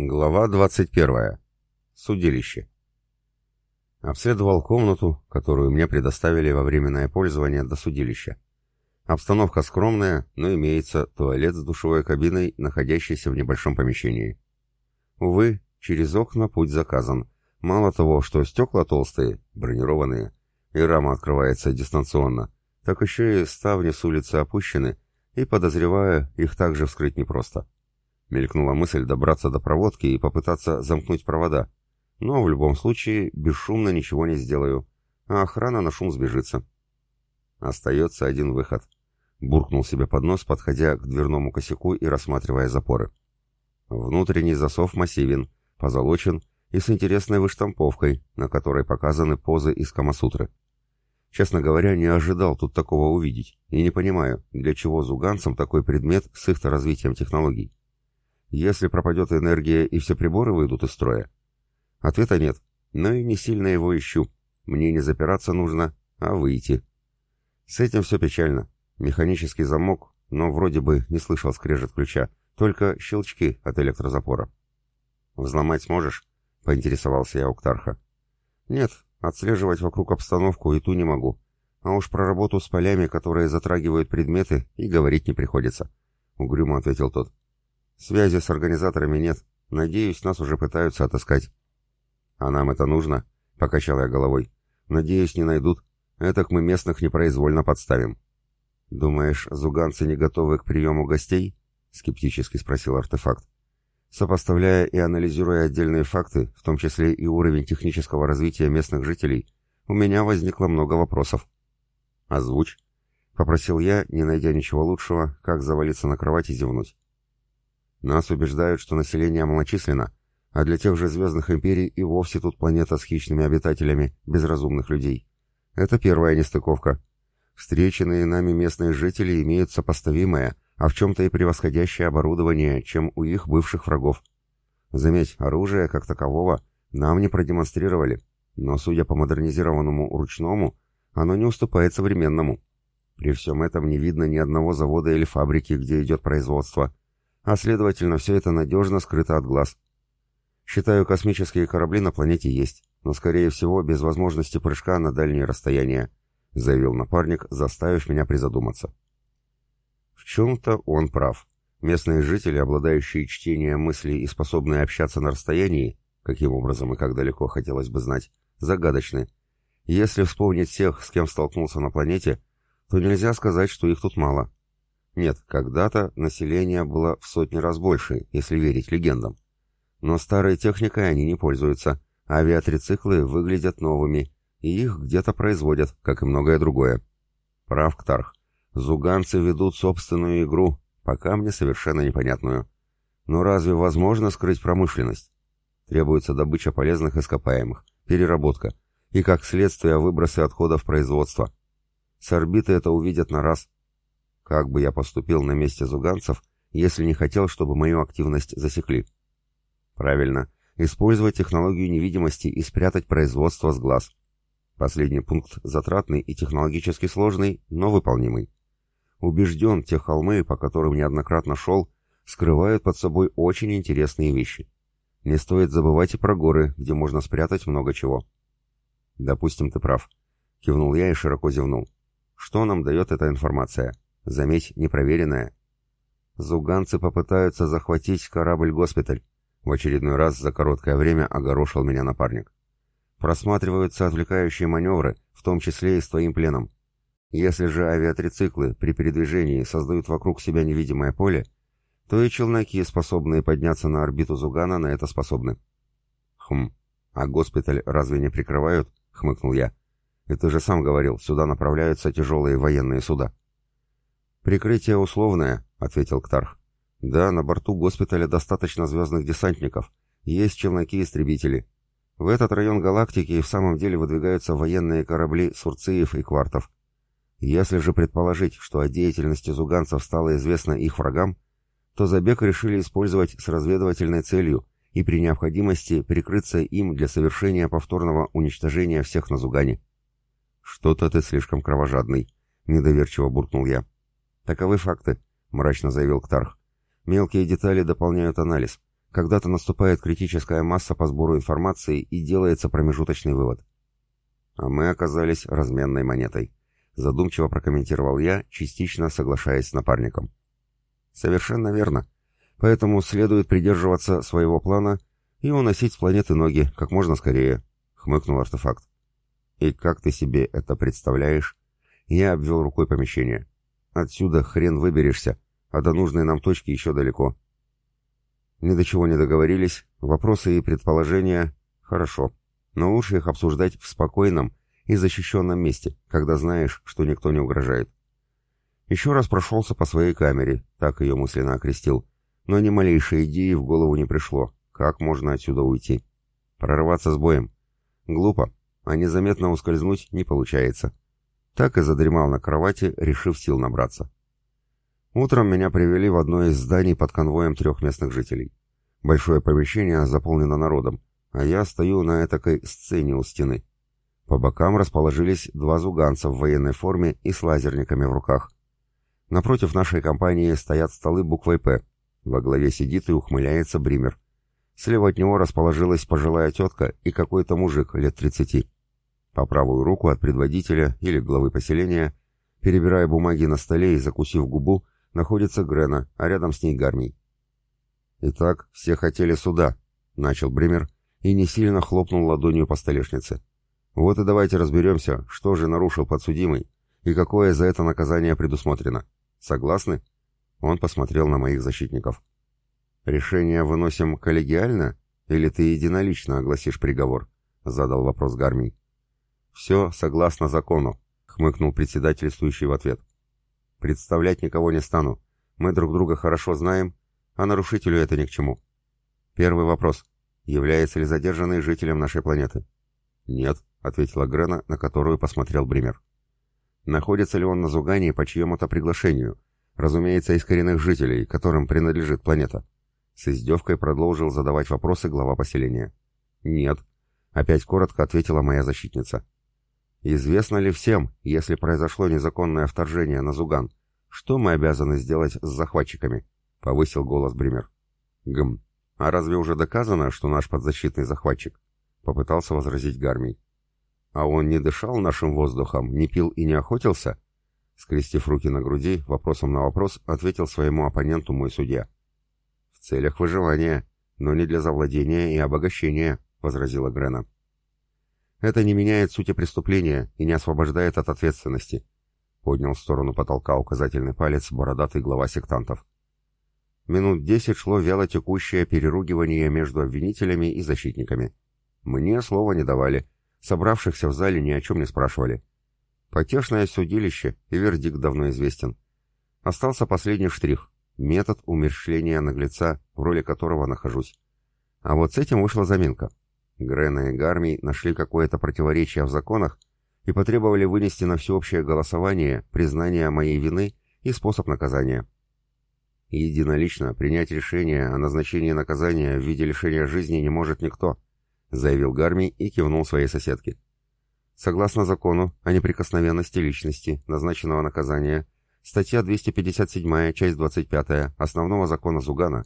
Глава 21. Судилище. Обследовал комнату, которую мне предоставили во временное пользование до судилища. Обстановка скромная, но имеется туалет с душевой кабиной, находящийся в небольшом помещении. Увы, через окна путь заказан. Мало того, что стекла толстые, бронированные, и рама открывается дистанционно, так еще и ставни с улицы опущены, и, подозреваю, их также вскрыть непросто. Мелькнула мысль добраться до проводки и попытаться замкнуть провода. Но в любом случае бесшумно ничего не сделаю, а охрана на шум сбежится. Остается один выход. Буркнул себе под нос, подходя к дверному косяку и рассматривая запоры. Внутренний засов массивен, позолочен и с интересной выштамповкой, на которой показаны позы из Камасутры. Честно говоря, не ожидал тут такого увидеть, и не понимаю, для чего зуганцам такой предмет с их-то развитием технологий. Если пропадет энергия и все приборы выйдут из строя? Ответа нет, но и не сильно его ищу. Мне не запираться нужно, а выйти. С этим все печально. Механический замок, но вроде бы не слышал скрежет ключа, только щелчки от электрозапора. «Взломать сможешь?» — поинтересовался я у Ктарха. «Нет, отслеживать вокруг обстановку и ту не могу. А уж про работу с полями, которые затрагивают предметы, и говорить не приходится», — угрюмо ответил тот. Связи с организаторами нет. Надеюсь, нас уже пытаются отыскать. А нам это нужно? Покачал я головой. Надеюсь, не найдут. Этак мы местных непроизвольно подставим. Думаешь, зуганцы не готовы к приему гостей? Скептически спросил артефакт. Сопоставляя и анализируя отдельные факты, в том числе и уровень технического развития местных жителей, у меня возникло много вопросов. «Озвучь», — попросил я, не найдя ничего лучшего, как завалиться на кровать и зевнуть. Нас убеждают, что население малочисленно, а для тех же звездных империй и вовсе тут планета с хищными обитателями, безразумных людей. Это первая нестыковка. Встреченные нами местные жители имеют сопоставимое, а в чем-то и превосходящее оборудование, чем у их бывших врагов. Заметь, оружие, как такового, нам не продемонстрировали, но, судя по модернизированному ручному, оно не уступает современному. При всем этом не видно ни одного завода или фабрики, где идет производство, а следовательно, все это надежно скрыто от глаз. Считаю, космические корабли на планете есть, но, скорее всего, без возможности прыжка на дальние расстояния, заявил напарник, заставив меня призадуматься. В чем-то он прав. Местные жители, обладающие чтением мыслей и способные общаться на расстоянии, каким образом и как далеко хотелось бы знать, загадочны. Если вспомнить всех, с кем столкнулся на планете, то нельзя сказать, что их тут мало. Нет, когда-то население было в сотни раз больше, если верить легендам. Но старой техникой они не пользуются, авиатрициклы выглядят новыми, и их где-то производят, как и многое другое. Прав Ктарх. Зуганцы ведут собственную игру, пока мне совершенно непонятную. Но разве возможно скрыть промышленность? Требуется добыча полезных ископаемых, переработка и, как следствие, выбросы отходов производства. С орбиты это увидят на раз, как бы я поступил на месте зуганцев, если не хотел, чтобы мою активность засекли? Правильно, использовать технологию невидимости и спрятать производство с глаз. Последний пункт затратный и технологически сложный, но выполнимый. Убежден, те холмы, по которым неоднократно шел, скрывают под собой очень интересные вещи. Не стоит забывать и про горы, где можно спрятать много чего. Допустим, ты прав. Кивнул я и широко зевнул. Что нам дает эта информация? Заметь, непроверенная. Зуганцы попытаются захватить корабль-госпиталь. В очередной раз за короткое время огорошил меня напарник. Просматриваются отвлекающие маневры, в том числе и с твоим пленом. Если же авиатрициклы при передвижении создают вокруг себя невидимое поле, то и челноки, способные подняться на орбиту Зугана, на это способны. Хм, а госпиталь разве не прикрывают? Хмыкнул я. И ты же сам говорил, сюда направляются тяжелые военные суда. «Прикрытие условное», — ответил Ктарх. «Да, на борту госпиталя достаточно звездных десантников. Есть челноки-истребители. В этот район галактики в самом деле выдвигаются военные корабли Сурциев и Квартов. Если же предположить, что о деятельности зуганцев стало известно их врагам, то забег решили использовать с разведывательной целью и при необходимости прикрыться им для совершения повторного уничтожения всех на Зугане. «Что-то ты слишком кровожадный», — недоверчиво буркнул я. «Таковы факты», — мрачно заявил Ктарх. «Мелкие детали дополняют анализ. когда-то наступает критическая масса по сбору информации и делается промежуточный вывод. А мы оказались разменной монетой. Задумчиво прокомментировал я, частично соглашаясь с напарником. Совершенно верно. Поэтому следует придерживаться своего плана и уносить с планеты ноги как можно скорее, хмыкнул артефакт. И как ты себе это представляешь? Я обвел рукой помещение. Отсюда хрен выберешься, а до нужной нам точки еще далеко. Ни до чего не договорились, вопросы и предположения — хорошо, но лучше их обсуждать в спокойном и защищенном месте, когда знаешь, что никто не угрожает. Еще раз прошелся по своей камере, так ее мысленно окрестил, но ни малейшей идеи в голову не пришло, как можно отсюда уйти. Прорваться с боем. Глупо, а незаметно ускользнуть не получается. Так и задремал на кровати, решив сил набраться. Утром меня привели в одно из зданий под конвоем трех местных жителей. Большое помещение заполнено народом, а я стою на этакой сцене у стены. По бокам расположились два зуганца в военной форме и с лазерниками в руках. Напротив нашей компании стоят столы буквой «П». Во главе сидит и ухмыляется Бример. Слева от него расположилась пожилая тетка и какой-то мужик лет тридцати. По правую руку от предводителя или главы поселения, перебирая бумаги на столе и закусив губу, находится Грена, а рядом с ней Гармий. «Итак, все хотели суда», — начал Бремер и не сильно хлопнул ладонью по столешнице. «Вот и давайте разберемся, что же нарушил подсудимый и какое за это наказание предусмотрено. Согласны?» Он посмотрел на моих защитников. «Решение выносим коллегиально, или ты единолично огласишь приговор?» — задал вопрос Гармий. «Все согласно закону», — хмыкнул председательствующий в ответ. Представлять никого не стану. Мы друг друга хорошо знаем, а нарушителю это ни к чему. Первый вопрос. Является ли задержанный жителем нашей планеты? Нет, ответила Грена, на которую посмотрел Бример. Находится ли он на Зугане по чьему-то приглашению? Разумеется, из коренных жителей, которым принадлежит планета. С издевкой продолжил задавать вопросы глава поселения. «Нет», — опять коротко ответила моя защитница. Известно ли всем, если произошло незаконное вторжение на Зуган, что мы обязаны сделать с захватчиками? Повысил голос Бример. Гм. А разве уже доказано, что наш подзащитный захватчик? Попытался возразить Гармий. А он не дышал нашим воздухом, не пил и не охотился? Скрестив руки на груди, вопросом на вопрос ответил своему оппоненту мой судья. В целях выживания, но не для завладения и обогащения, возразила Грена. Это не меняет сути преступления и не освобождает от ответственности. Поднял в сторону потолка указательный палец бородатый глава сектантов. Минут десять шло вяло текущее переругивание между обвинителями и защитниками. Мне слова не давали, собравшихся в зале ни о чем не спрашивали. Потешное судилище, и вердикт давно известен. Остался последний штрих — метод умерщвления наглеца, в роли которого нахожусь. А вот с этим вышла заминка. Грена и Гарми нашли какое-то противоречие в законах и потребовали вынести на всеобщее голосование признание моей вины и способ наказания. Единолично принять решение о назначении наказания в виде лишения жизни не может никто, заявил Гарми и кивнул своей соседке. Согласно закону о неприкосновенности личности, назначенного наказания, статья 257, часть 25 Основного закона Зугана,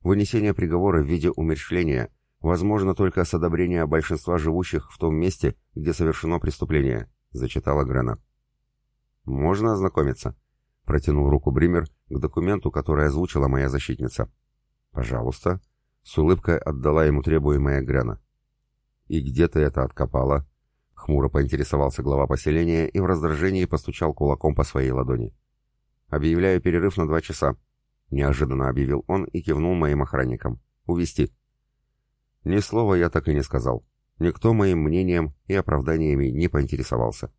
вынесение приговора в виде умерщвления – возможно только с одобрения большинства живущих в том месте, где совершено преступление», — зачитала Грена. «Можно ознакомиться?» — протянул руку Бример к документу, который озвучила моя защитница. «Пожалуйста», — с улыбкой отдала ему требуемая Грена. «И где ты это откопала?» — хмуро поинтересовался глава поселения и в раздражении постучал кулаком по своей ладони. «Объявляю перерыв на два часа», — неожиданно объявил он и кивнул моим охранникам. «Увести». Ни слова я так и не сказал. Никто моим мнением и оправданиями не поинтересовался.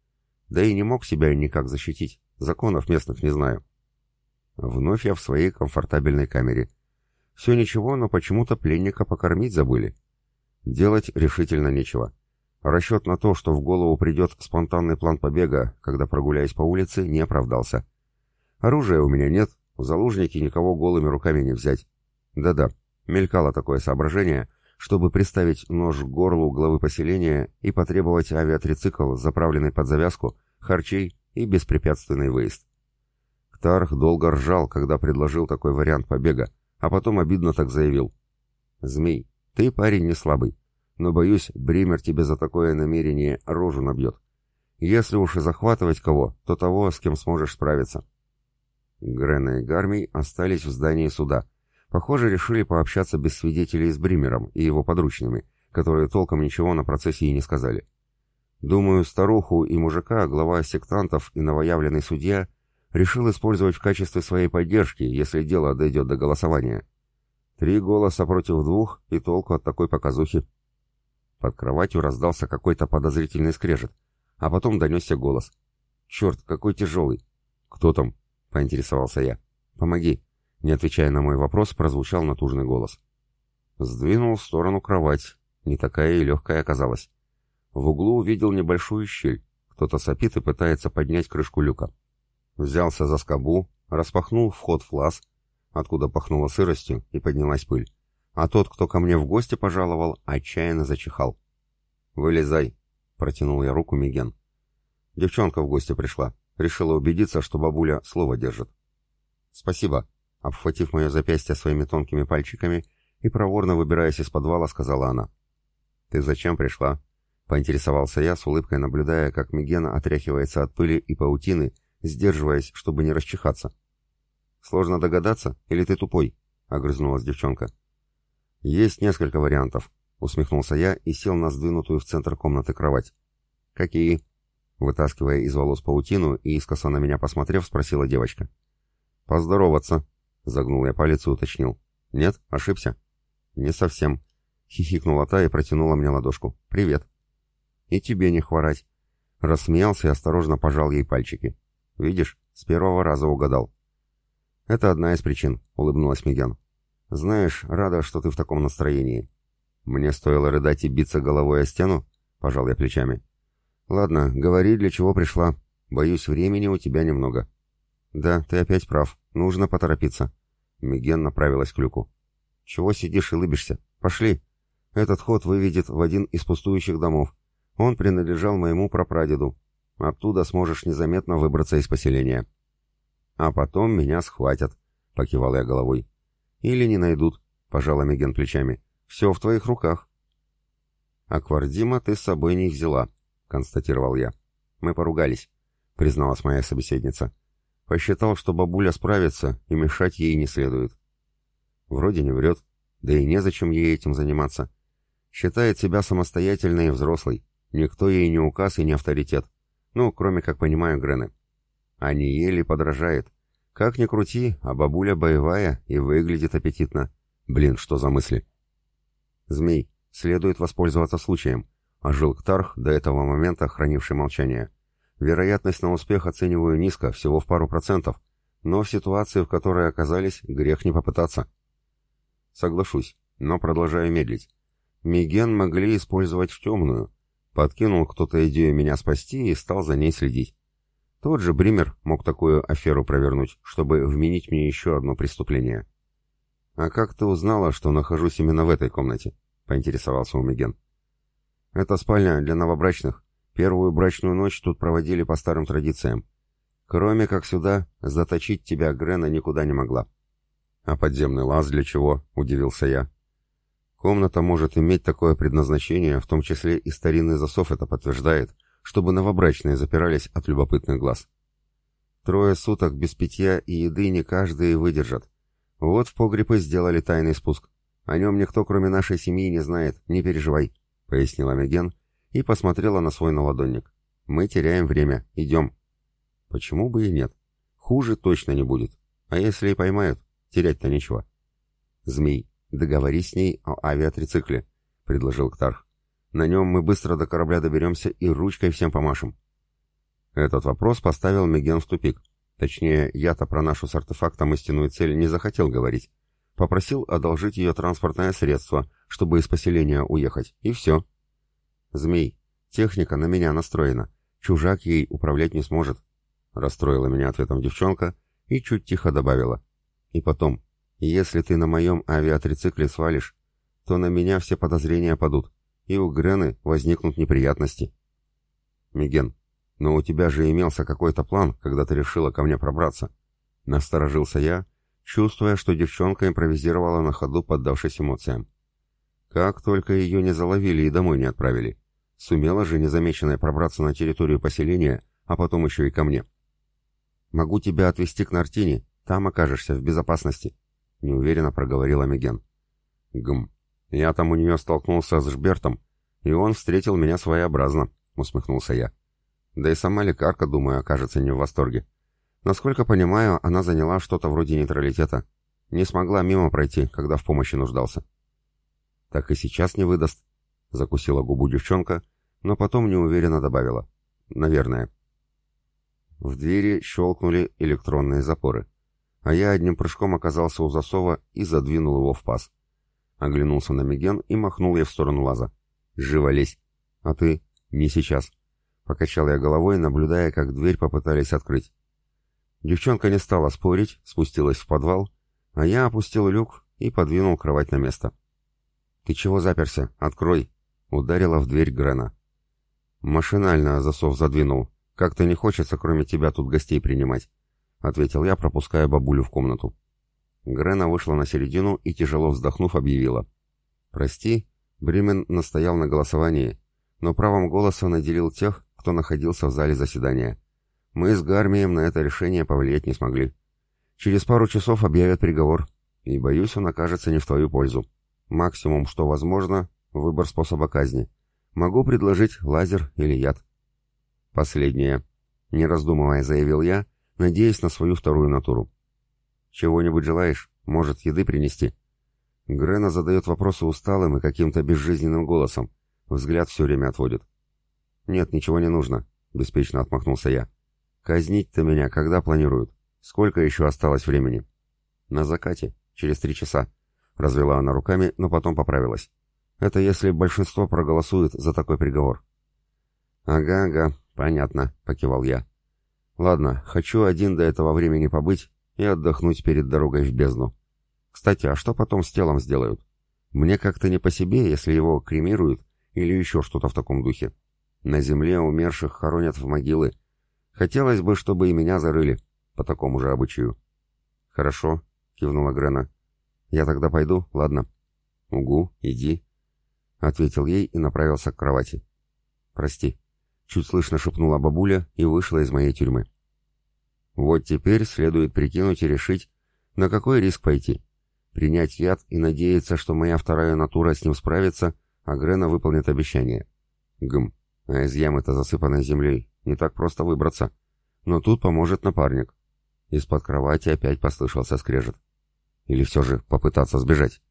Да и не мог себя никак защитить. Законов местных не знаю. Вновь я в своей комфортабельной камере. Все ничего, но почему-то пленника покормить забыли. Делать решительно нечего. Расчет на то, что в голову придет спонтанный план побега, когда прогуляюсь по улице, не оправдался. Оружия у меня нет, в заложники никого голыми руками не взять. Да-да, мелькало такое соображение — чтобы приставить нож к горлу главы поселения и потребовать авиатрицикл, заправленный под завязку, харчей и беспрепятственный выезд. Ктарх долго ржал, когда предложил такой вариант побега, а потом обидно так заявил. Змей, ты парень не слабый, но, боюсь, Бример тебе за такое намерение рожу набьет. Если уж и захватывать кого, то того, с кем сможешь справиться. Грена и Гармий остались в здании суда. Похоже, решили пообщаться без свидетелей с Бримером и его подручными, которые толком ничего на процессе и не сказали. Думаю, старуху и мужика глава сектантов и новоявленный судья решил использовать в качестве своей поддержки, если дело дойдет до голосования. Три голоса против двух и толку от такой показухи. Под кроватью раздался какой-то подозрительный скрежет, а потом донесся голос. «Черт, какой тяжелый!» «Кто там?» — поинтересовался я. «Помоги!» Не отвечая на мой вопрос, прозвучал натужный голос. Сдвинул в сторону кровать. Не такая и легкая оказалась. В углу увидел небольшую щель. Кто-то сопит и пытается поднять крышку люка. Взялся за скобу, распахнул вход в лаз, откуда пахнуло сыростью и поднялась пыль. А тот, кто ко мне в гости пожаловал, отчаянно зачихал. «Вылезай!» — протянул я руку Миген. Девчонка в гости пришла. Решила убедиться, что бабуля слово держит. «Спасибо», — обхватив мое запястье своими тонкими пальчиками и проворно выбираясь из подвала, сказала она. «Ты зачем пришла?» Поинтересовался я, с улыбкой наблюдая, как Мегена отряхивается от пыли и паутины, сдерживаясь, чтобы не расчихаться. «Сложно догадаться, или ты тупой?» — огрызнулась девчонка. «Есть несколько вариантов», — усмехнулся я и сел на сдвинутую в центр комнаты кровать. «Какие?» Вытаскивая из волос паутину и искоса на меня посмотрев, спросила девочка. «Поздороваться», — загнул я палец и уточнил. «Нет? Ошибся?» «Не совсем», — хихикнула та и протянула мне ладошку. «Привет». «И тебе не хворать». Рассмеялся и осторожно пожал ей пальчики. «Видишь, с первого раза угадал». «Это одна из причин», — улыбнулась Миген. «Знаешь, рада, что ты в таком настроении». «Мне стоило рыдать и биться головой о стену?» — пожал я плечами. «Ладно, говори, для чего пришла. Боюсь, времени у тебя немного». «Да, ты опять прав. Нужно поторопиться». Миген направилась к люку. «Чего сидишь и лыбишься? Пошли. Этот ход выведет в один из пустующих домов. Он принадлежал моему прапрадеду. Оттуда сможешь незаметно выбраться из поселения. А потом меня схватят, — покивал я головой. Или не найдут, — пожала Меген плечами. Все в твоих руках. Аквардима ты с собой не взяла, — констатировал я. Мы поругались, — призналась моя собеседница. Посчитал, что бабуля справится, и мешать ей не следует. Вроде не врет, да и незачем ей этим заниматься. Считает себя самостоятельной и взрослой. Никто ей не указ и не авторитет. Ну, кроме, как понимаю, Грены. А не еле подражает. Как ни крути, а бабуля боевая и выглядит аппетитно. Блин, что за мысли? Змей, следует воспользоваться случаем. Ожил Ктарх, до этого момента хранивший молчание. Вероятность на успех оцениваю низко, всего в пару процентов. Но в ситуации, в которой оказались, грех не попытаться. Соглашусь, но продолжаю медлить. Миген могли использовать в темную, Подкинул кто-то идею меня спасти и стал за ней следить. Тот же Бример мог такую аферу провернуть, чтобы вменить мне еще одно преступление. «А как ты узнала, что нахожусь именно в этой комнате?» — поинтересовался Умиген. «Это спальня для новобрачных. Первую брачную ночь тут проводили по старым традициям. Кроме как сюда, заточить тебя Грена никуда не могла». «А подземный лаз для чего?» — удивился я. Комната может иметь такое предназначение, в том числе и старинный засов это подтверждает, чтобы новобрачные запирались от любопытных глаз. Трое суток без питья и еды не каждый выдержат. Вот в погреб и сделали тайный спуск. О нем никто, кроме нашей семьи, не знает, не переживай», — пояснила Меген и посмотрела на свой наладонник. «Мы теряем время, идем». «Почему бы и нет? Хуже точно не будет. А если и поймают, терять-то нечего». «Змей, «Договорись с ней о авиатрицикле», — предложил Ктарх. «На нем мы быстро до корабля доберемся и ручкой всем помашем». Этот вопрос поставил Меген в тупик. Точнее, я-то про нашу с артефактом истинную цель не захотел говорить. Попросил одолжить ее транспортное средство, чтобы из поселения уехать, и все. «Змей, техника на меня настроена. Чужак ей управлять не сможет», — расстроила меня ответом девчонка и чуть тихо добавила. «И потом, если ты на моем авиатрицикле свалишь, то на меня все подозрения падут, и у Грены возникнут неприятности. Миген, но у тебя же имелся какой-то план, когда ты решила ко мне пробраться. Насторожился я, чувствуя, что девчонка импровизировала на ходу, поддавшись эмоциям. Как только ее не заловили и домой не отправили. Сумела же незамеченная пробраться на территорию поселения, а потом еще и ко мне. «Могу тебя отвезти к Нартине, там окажешься в безопасности», — неуверенно проговорила Меген. «Гм. Я там у нее столкнулся с Жбертом, и он встретил меня своеобразно», — усмехнулся я. «Да и сама лекарка, думаю, окажется не в восторге. Насколько понимаю, она заняла что-то вроде нейтралитета. Не смогла мимо пройти, когда в помощи нуждался». «Так и сейчас не выдаст», — закусила губу девчонка, но потом неуверенно добавила. «Наверное». В двери щелкнули электронные запоры, а я одним прыжком оказался у засова и задвинул его в паз. Оглянулся на Миген и махнул ей в сторону лаза. «Живо лезь!» «А ты?» «Не сейчас!» Покачал я головой, наблюдая, как дверь попытались открыть. Девчонка не стала спорить, спустилась в подвал, а я опустил люк и подвинул кровать на место. «Ты чего заперся? Открой!» Ударила в дверь Грена. Машинально засов задвинул. Как-то не хочется, кроме тебя, тут гостей принимать», — ответил я, пропуская бабулю в комнату. Грена вышла на середину и, тяжело вздохнув, объявила. «Прости, Бремен настоял на голосовании, но правом голоса наделил тех, кто находился в зале заседания. Мы с Гармием на это решение повлиять не смогли. Через пару часов объявят приговор, и, боюсь, он окажется не в твою пользу. Максимум, что возможно, выбор способа казни. Могу предложить лазер или яд». «Последнее», — не раздумывая заявил я, надеясь на свою вторую натуру. «Чего-нибудь желаешь? Может, еды принести?» Грена задает вопросы усталым и каким-то безжизненным голосом. Взгляд все время отводит. «Нет, ничего не нужно», — беспечно отмахнулся я. «Казнить-то меня когда планируют? Сколько еще осталось времени?» «На закате, через три часа», — развела она руками, но потом поправилась. «Это если большинство проголосует за такой приговор». «Ага, ага, «Понятно», — покивал я. «Ладно, хочу один до этого времени побыть и отдохнуть перед дорогой в бездну. Кстати, а что потом с телом сделают? Мне как-то не по себе, если его кремируют или еще что-то в таком духе. На земле умерших хоронят в могилы. Хотелось бы, чтобы и меня зарыли, по такому же обычаю». «Хорошо», — кивнула Грена. «Я тогда пойду, ладно?» «Угу, иди», — ответил ей и направился к кровати. «Прости». Чуть слышно шепнула бабуля и вышла из моей тюрьмы. Вот теперь следует прикинуть и решить, на какой риск пойти. Принять яд и надеяться, что моя вторая натура с ним справится, а Грена выполнит обещание. Гм, а из ямы-то засыпанной землей не так просто выбраться. Но тут поможет напарник. Из-под кровати опять послышался скрежет. Или все же попытаться сбежать.